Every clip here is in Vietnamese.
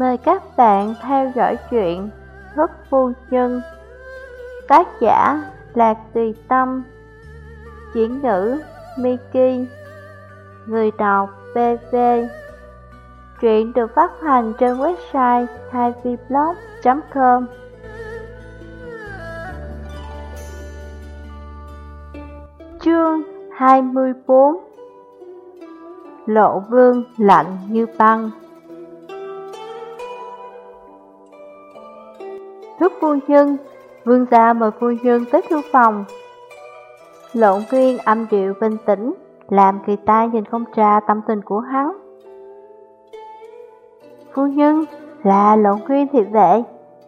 Mời các bạn theo dõi chuyện Thức Phu Nhân. Tác giả Lạc Tùy Tâm. Chuyển ngữ Miki. Người đọc BV Truyện được phát hành trên website 2vblog.com Chương 24 Lộ vương lạnh như băng. Thức phu nhân, vương gia mời phu nhân tới thư phòng. Lộn quyên âm điệu bình tĩnh, làm người ta nhìn không ra tâm tình của hắn. Phu nhân, là lộn quyên thiệt vệ,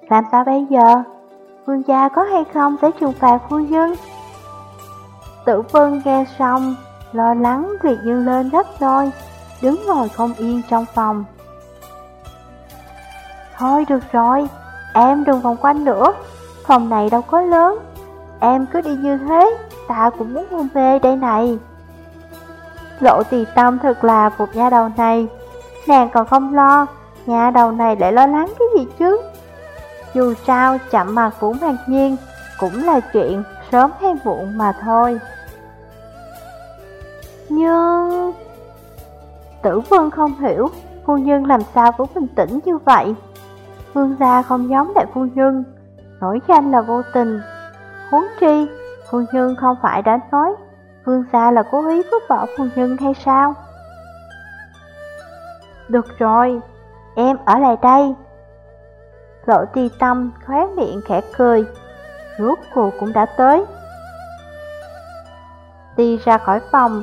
làm sao bây giờ? Vương gia có hay không tới trừng phạt phu nhân? Tử vân nghe xong, lo lắng việc dương lên gấp rồi, đứng ngồi không yên trong phòng. Thôi được rồi, Em đừng vòng quanh nữa, phòng này đâu có lớn. Em cứ đi như thế, ta cũng muốn hôn mê đây này. Lộ tì tâm thật là phục nha đầu này. Nàng còn không lo, nhà đầu này lại lo lắng cái gì chứ? Dù sao, chậm mặt Vũ Mạc Nhiên cũng là chuyện sớm hay muộn mà thôi. Nhưng... Tử Vân không hiểu, phu nhân làm sao cũng bình tĩnh như vậy. Vương gia không giống đại phu nhân, nổi danh là vô tình. Huống chi, phu nhân không phải đã nói, vương gia là cố ý vứt bỏ phu nhân hay sao? Được rồi, em ở lại đây. Lộ ti tâm khóe miệng khẽ cười, rốt cuộc cũng đã tới. Đi ra khỏi phòng,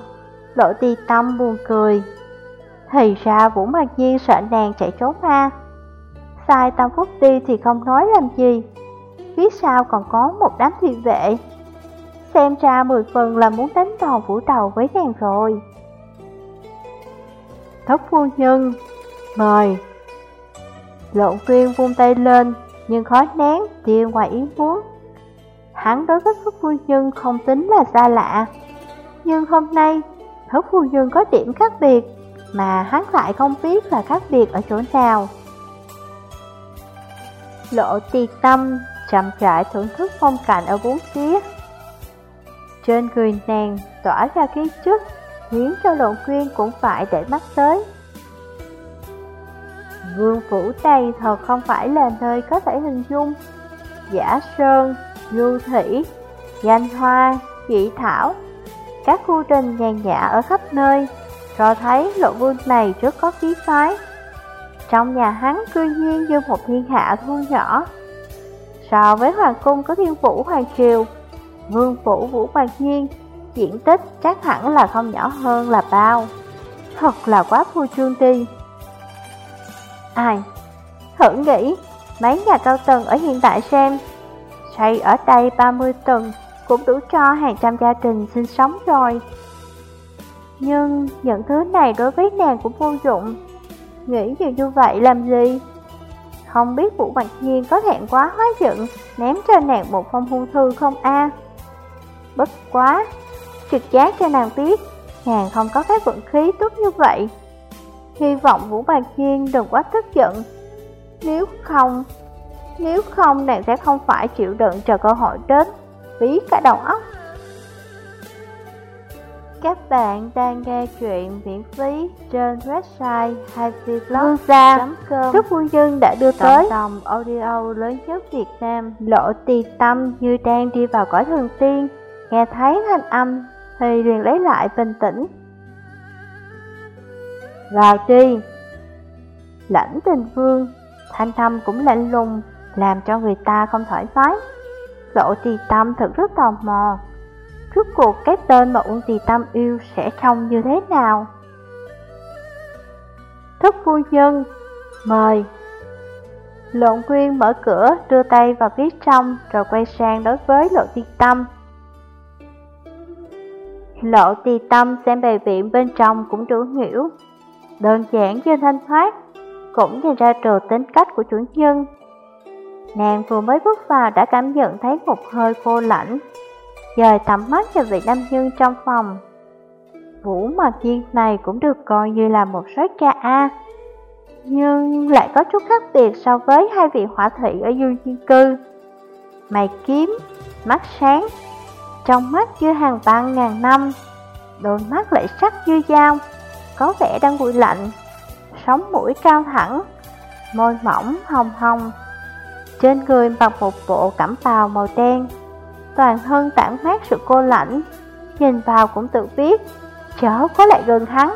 lộ ti tâm buồn cười. Thì ra Vũ Mạc Nhiên sợ nàng chạy trốn ha sai tam phúc đi thì không nói làm gì. Phía sau còn có một đám thị vệ. Xem ra mười phần là muốn đánh đòn vũ đầu với nàng rồi. Thất phu nhân, Mời. Lộn viên vung tay lên, Nhưng khó nén tia ngoài ý muốn. Hắn đối với thất phu nhân không tính là xa lạ. Nhưng hôm nay, Thất phu nhân có điểm khác biệt, Mà hắn lại không biết là khác biệt ở chỗ nào. Lộ ti tâm, chậm rãi thưởng thức phong cảnh ở bốn phía. Trên người nàng tỏa ra khí chất, khiến cho lộn quyên cũng phải để mắt tới. Vương phủ này thật không phải là nơi có thể hình dung. Giả sơn, du thủy, danh hoa, dị thảo, các khu trình nhàn nhã ở khắp nơi, cho thấy lộ vương này rất có khí phái. Trong nhà hắn cư nhiên như một thiên hạ thu nhỏ. So với hoàng cung có thiên vũ hoàng triều, Vương phủ vũ hoàng nhiên, Diện tích chắc hẳn là không nhỏ hơn là bao. Thật là quá phu trương ti Ai, Thử nghĩ, Mấy nhà cao tầng ở hiện tại xem, Xây ở đây 30 tầng Cũng đủ cho hàng trăm gia đình sinh sống rồi. Nhưng những thứ này đối với nàng cũng vô dụng. Nghĩ nhiều như vậy làm gì? Không biết Vũ Bạch Nhiên có thẹn quá hóa giận, Ném cho nàng một phong hôn thư không a? Bất quá, Trực giác cho nàng biết, Nàng không có cái vận khí tốt như vậy. Hy vọng Vũ Bạch Nhiên đừng quá tức giận. Nếu không Nếu không nàng sẽ không phải chịu đựng chờ cơ hội đến Phí cả đầu óc các bạn đang nghe chuyện miễn phí trên website happyblog.com Chúc phu nhân đã đưa tới. đồng audio lớn nhất Việt Nam Lộ tì tâm như đang đi vào cõi thần tiên Nghe thấy thanh âm thì liền lấy lại bình tĩnh. Vào đi. Lãnh tình vương Thanh thâm cũng lạnh lùng Làm cho người ta không thoải mái. Lộ tì tâm thật rất tò mò Rốt cuộc cái tên mà Uông Tì Tâm yêu sẽ trông như thế nào? Thức phu nhân, mời. Lộn Quyên mở cửa, đưa tay vào phía trong, rồi quay sang đối với Lộ Tì Tâm. Lộ Tì Tâm xem bề viện bên trong cũng đủ hiểu. Đơn giản như thanh thoát, cũng nhìn ra trừ tính cách của chủ nhân. Nàng vừa mới bước vào đã cảm nhận thấy một hơi khô lạnh, dời tầm mắt cho vị nam nhân trong phòng. Vũ mặt Chiên này cũng được coi như là một số cha A. Nhưng lại có chút khác biệt so với hai vị hỏa thị ở du di cư Mày kiếm, mắt sáng Trong mắt như hàng vạn ngàn năm Đôi mắt lại sắc như dao Có vẻ đang nguội lạnh Sống mũi cao thẳng Môi mỏng hồng hồng Trên người mặc một bộ cẩm bào màu đen Toàn thân tản mát sự cô lạnh. Nhìn vào cũng tự biết, Chớ có lại gần hắn.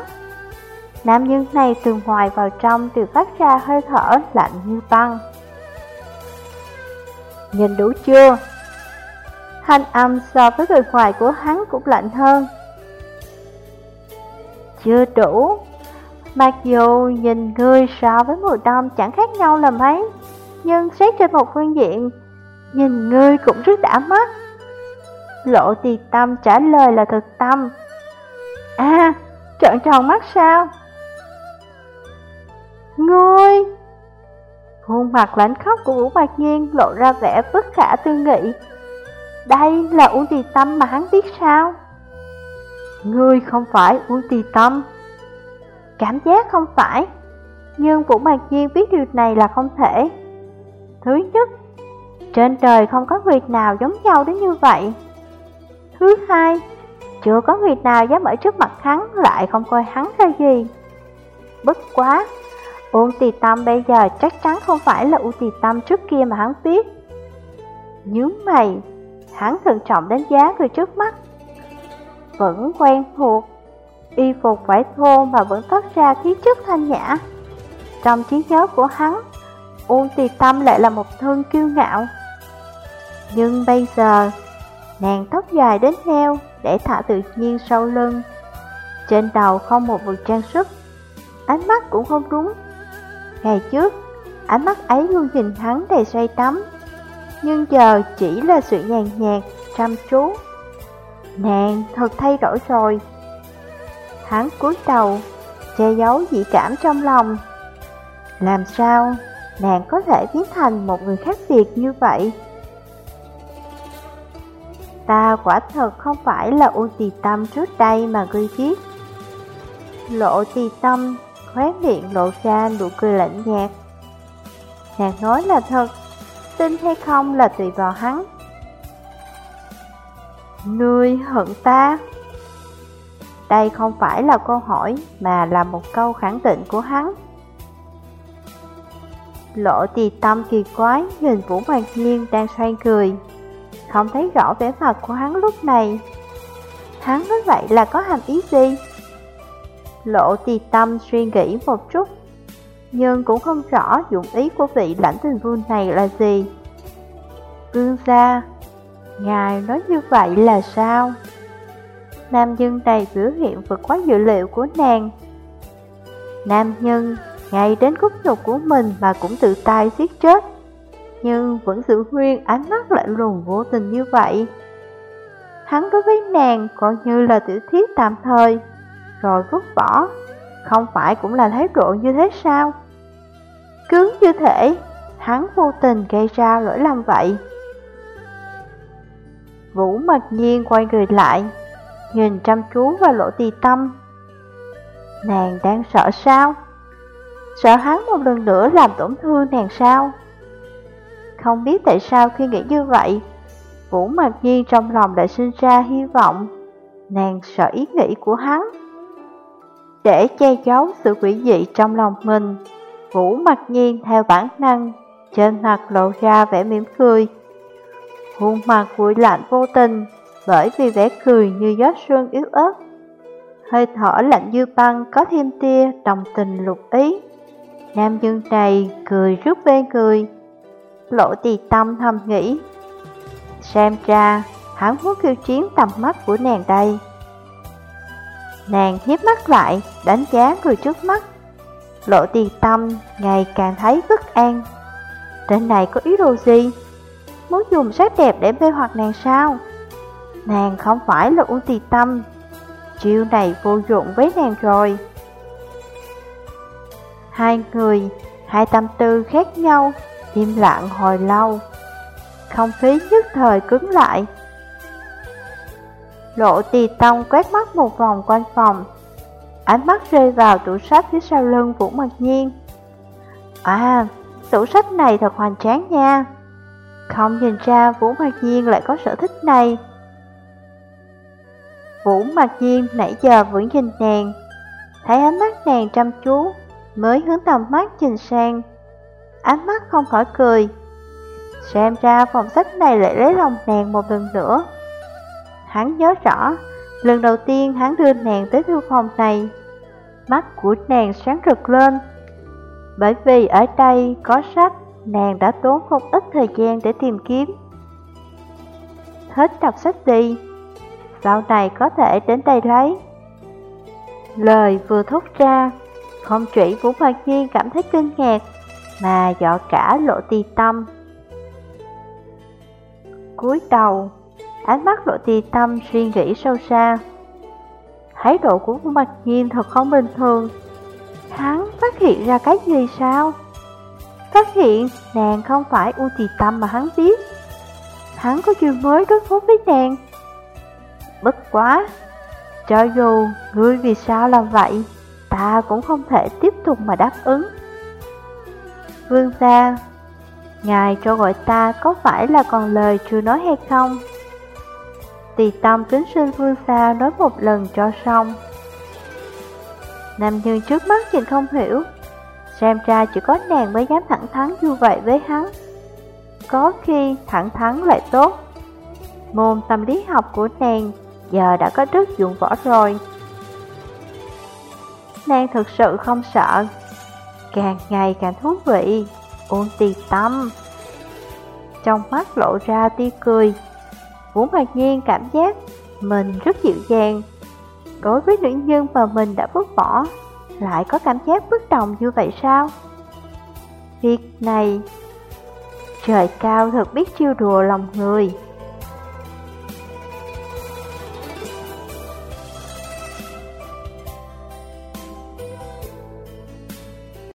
Nam nhân này từ ngoài vào trong đều phát ra hơi thở lạnh như băng. Nhìn đủ chưa? Thanh âm so với người ngoài của hắn cũng lạnh hơn. Chưa đủ. Mặc dù nhìn ngươi so với mùa đông chẳng khác nhau là mấy, Nhưng xét trên một phương diện, Nhìn ngươi cũng rất đã mắt. Lộ Ti tâm trả lời là thực tâm. À, trợn tròn mắt sao? Ngươi! Khuôn mặt lãnh khóc của Vũ Mạc Nhiên lộ ra vẻ bất khả tư nghị. Đây là Uông Tì Tâm mà hắn biết sao? Ngươi không phải Uông Tì Tâm. Cảm giác không phải Nhưng Vũ Mạc Nhiên biết điều này là không thể. Thứ nhất Trên trời không có người nào giống nhau đến như vậy. Thứ hai, Chưa có người nào dám ở trước mặt hắn, lại không coi hắn ra gì. Bất quá Uông Tì Tâm bây giờ chắc chắn không phải là Uông Tì Tâm trước kia mà hắn biết. Nhướng mày, Hắn thận trọng đánh giá người trước mắt, Vẫn quen thuộc, Y phục vải thô mà vẫn toát ra khí chất thanh nhã. Trong trí nhớ của hắn Uông Tì Tâm lại là một thương kiêu ngạo. Nhưng bây giờ Nàng tóc dài đến heo Để thả tự nhiên sau lưng. Trên đầu không một vật trang sức. Ánh mắt cũng không đúng. Ngày trước Ánh mắt ấy luôn nhìn hắn đầy say tắm. Nhưng giờ chỉ là sự nhàn nhạt, chăm chú. Nàng thật thay đổi rồi. Hắn cúi đầu, che giấu dị cảm trong lòng. Làm sao nàng có thể biến thành một người khác biệt như vậy? Ta quả thật không phải là U Tì Tâm trước đây mà ngươi biết. Lộ Tì Tâm, khóe miệng lộ ra nụ cười lạnh nhạt. Nàng nói là thật, tin hay không là tùy vào hắn. Ngươi hận ta. Đây không phải là câu hỏi mà là một câu khẳng định của hắn. Lộ tì tâm kỳ quái nhìn Vũ Hoàng Nhiên đang xoay cười. Không thấy rõ vẻ mặt của hắn lúc này. Hắn nói vậy là có hàm ý gì? Lộ tì tâm suy nghĩ một chút, nhưng cũng không rõ dụng ý của vị lãnh tình vương này là gì. Vương gia, ngài nói như vậy là sao? nam nhân này biểu hiện vượt quá dự liệu của nàng. Nam nhân, ngay đến khúc nhục của mình mà cũng tự tay giết chết, nhưng vẫn giữ nguyên ánh mắt lạnh lùng vô tình như vậy. Hắn đối với nàng coi như là tiểu thiết tạm thời, rồi vứt bỏ, không phải cũng là thái độ như thế sao? Cứng như thể, hắn vô tình gây ra lỗi lầm vậy. Vũ mặc nhiên quay người lại, nhìn chăm chú vào lỗ tì tâm. Nàng đang sợ sao? Sợ hắn một lần nữa làm tổn thương nàng sao? Không biết tại sao khi nghĩ như vậy, Vũ Mạc Nhiên trong lòng lại sinh ra hy vọng, nàng sợ ý nghĩ của hắn. Để che giấu sự quỷ dị trong lòng mình, Vũ Mạc Nhiên theo bản năng, trên mặt lộ ra vẻ mỉm cười. Khuôn mặt vui lạnh vô tình, bởi vì vẻ cười như gió xuân yếu ớt. Hơi thở lạnh như băng có thêm tia đồng tình lục ý. Nam nhân này cười rất bên cười. Lộ tì tâm thầm nghĩ. Xem ra, hắn muốn khiêu chiến tầm mắt của nàng đây. Nàng hiếp mắt lại, đánh giá người trước mắt. Lộ tì tâm ngày càng thấy bất an. Trên này có ý đồ gì? Muốn dùng sắc đẹp để mê hoặc nàng sao? Nàng không phải là uống Tì Tâm Chiêu này vô dụng với nàng rồi Hai người, hai tâm tư khác nhau Im lặng hồi lâu Không khí nhất thời cứng lại Lộ tì tông quét mắt một vòng quanh phòng Ánh mắt rơi vào tủ sách phía sau lưng Vũ Mật Nhiên À, tủ sách này thật hoành tráng nha. Không nhìn ra Vũ Mạc Nhiên lại có sở thích này. Vũ Mạc Nhiên nãy giờ vẫn nhìn nàng, thấy ánh mắt nàng chăm chú, mới hướng tầm mắt nhìn sang. Ánh mắt không khỏi cười. Xem ra phòng sách này lại lấy lòng nàng một lần nữa. Hắn nhớ rõ, lần đầu tiên hắn đưa nàng tới thư phòng này, mắt của nàng sáng rực lên. Bởi vì ở đây có sách, nàng đã tốn không ít thời gian để tìm kiếm. Hết đọc sách đi, sau này có thể đến đây lấy. Lời vừa thốt ra, không chỉ Vũ Hoàng Nhiên cảm thấy kinh ngạc, mà dọ cả lộ tì tâm. cúi đầu, ánh mắt lộ tì tâm suy nghĩ sâu xa. Thái độ của mặt Nhiên thật không bình thường. Hắn phát hiện ra cái gì sao? Phát hiện nàng không phải U Tì Tâm mà hắn biết. Hắn có chuyện mới đối phó với nàng. Bất quá, cho dù ngươi vì sao làm vậy, ta cũng không thể tiếp tục mà đáp ứng. Vương gia, ngài cho gọi ta có phải là còn lời chưa nói hay không? Tỳ tâm kính sinh vương gia nói một lần cho xong. Nam nhân trước mắt nhìn không hiểu, xem ra chỉ có nàng mới dám thẳng thắn như vậy với hắn. Có khi thẳng thắn lại tốt. Môn tâm lý học của nàng giờ đã có rất dụng võ rồi. Nàng thực sự không sợ, càng ngày càng thú vị, ôn tì tâm. Trong mắt lộ ra tia cười, Vũ Mạc Nhiên cảm giác mình rất dịu dàng. Đối với nữ nhân mà mình đã vứt bỏ, lại có cảm giác bất đồng như vậy sao? Việc này, trời cao thật biết chiêu đùa lòng người.